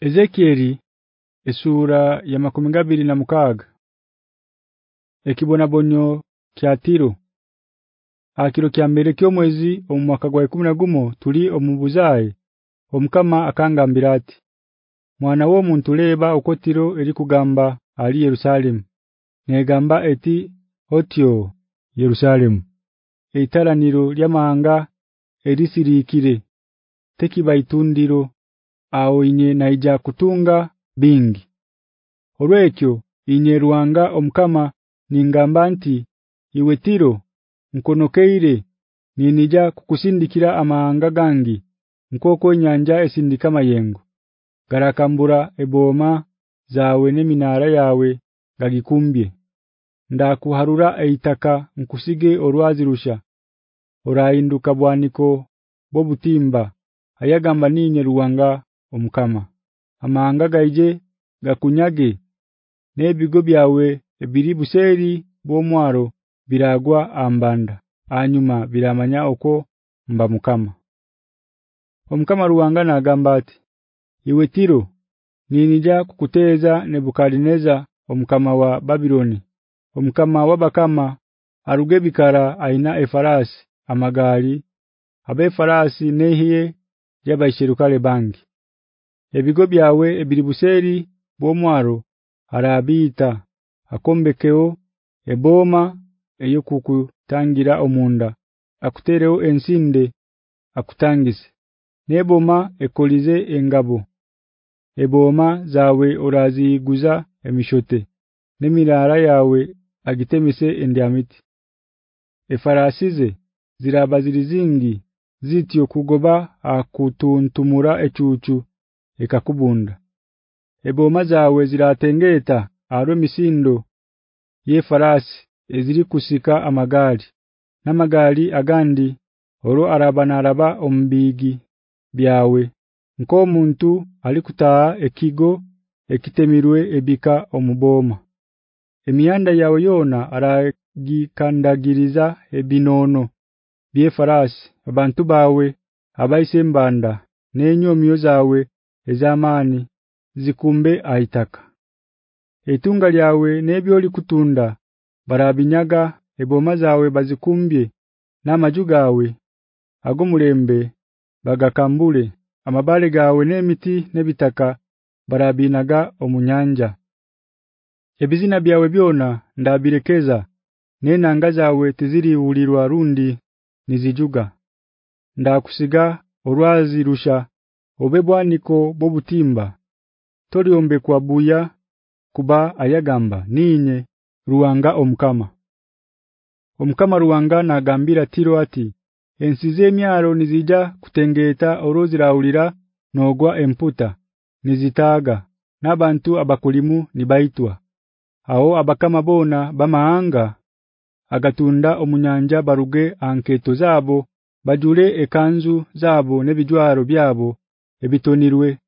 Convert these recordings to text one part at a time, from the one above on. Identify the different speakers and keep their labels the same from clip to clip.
Speaker 1: Ezekieli esura ya makumingabiri na mukaga Ekibona bonyo kya tiro. Akiro kya mbere kyo mwezi omwaka gwa 11 tuli omubuzaye omukama akangambira ati Mwana wo muntu leba okotiro eri kugamba ali Yerusalemu. Negamba eti otyo Yerusalemu. Eitalaniro lyamahanga erisirikire tekibaitundiro awo inye naija kutunga bingi. Olwekyo inye ruanga omukama ningamba nti iwe tiro nkonokeire ninija kukusindikira amahanga gangi nkoko nyanja esindika mayengo. Garakambura eboma zawe neminara yawe gagikumbye. Ndakuharura eitaka nkusige orwazi rusha. Orainduka bwaniko bobutimba ayagamba ninye ruwanga omukama. Amahanga gaije gakunyage nebigo byawe ebiri buseri bomwaro biragwa ambanda anyuma biramanya oko mba mukama. Omukama ruwanga na agamba ati iwe tiro ninija kukuteza nebukadineza omukama wa Babiloni. Omukama wabakama aruge bikara aina efarasi amagali abe farasi nehiye yabaishirukale bangi ebigo byawe ebiri buseri bomwaro arabita akombekeo eboma eyokuku tangira omunda akutereo ensinde akutangise. Neboma ekolize engabo eboma zawe oraziguza emishote nemirara yawe agitemise endyamiti. Efarasize zirabazirizingi zityo kugoba akutuntumura echuchu ekakubunda eboma zawe ziratengeta aro misindo ye farasi eziri kusika amagali namagali agandi oro araba ombigi byawe. Nko muntu alikutaa ekigo ekitemirwe ebika omuboma. Emiyanda yawe yona aragikandagiriza ebinono bye farasi abantu bawe abaise mbanda nenyo myozawe ezamani zikumbe aitaka. Etunga lyawe nebyo likutunda barabinyaga eboma zawe bazikumbye namajugawe agomulembe bagakambule. Amabale gawe nemiti nebitaka barabinaga omunyanja. Ebizina byawe byona ndabirekeza nena ngazawe tiziri ulirwa rundi nizijuga. Ndakusiga orwazi rusha obebwaniko bobutimba toliombe kwa buya kuba ayagamba ninye ruwanga omkama. Omkama ruwanga nagambira tiro ati ensize emyaro nizija kutengeta orozi raulira nogwa emputa nizitaga nabantu abakulimu nibaitwa. Aho abakama bona bamahanga agatunda omunyanja baruge anketo zabo bajule ekanzu zabo nebijwaro byabo ebitonirwe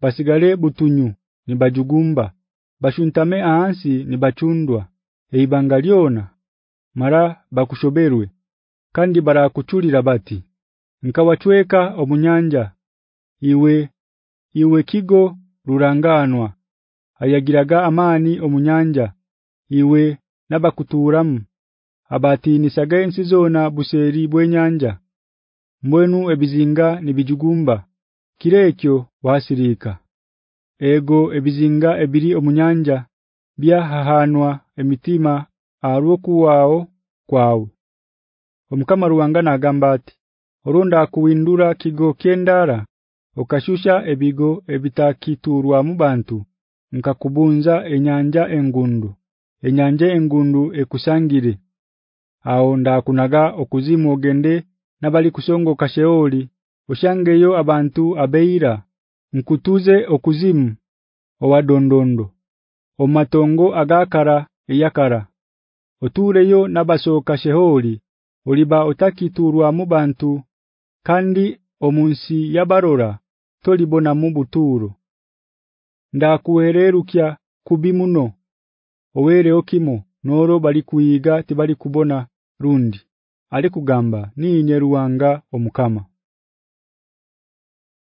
Speaker 1: basigale butunyu nibajugumba bashuntame ahansi nibachundwa eibangaliona mara bakushoberwe kandi barakuchulira bati nkawachweka omunyanja iwe iwe kigo ruranganwa ayagiraga amani omunyanja iwe nabakuturamu abati nisaga ensi zona buseri bwenyanja mwenu ebizinga nibijugumba kirekyo wasirika ego ebizinga ebiri omunyanja bya hahanwa emitima aroku wao kwao. Omukama ruwanga na gambati orunda kuwindura kigo kendara okashusha ebigo ebitakiturwa mu bantu nkakubunza enyanja engundu enyanja engundu ekusangire. Ao ndakunaga okuzimu ogende nabali kusongo kasheoli oshangeyo abantu abeira nkutuze okuzimu owadondondo omatongo agakara yakara otureyo nabasoka sheholi oliba utakiturwa mu bantu kandi omunsi yabarora tolibona mu buturo ndakuhererukya kubimuno owere okimo noro bali kuyiga tibali kubona rundi. Ali kugamba ninye ruwanga omukama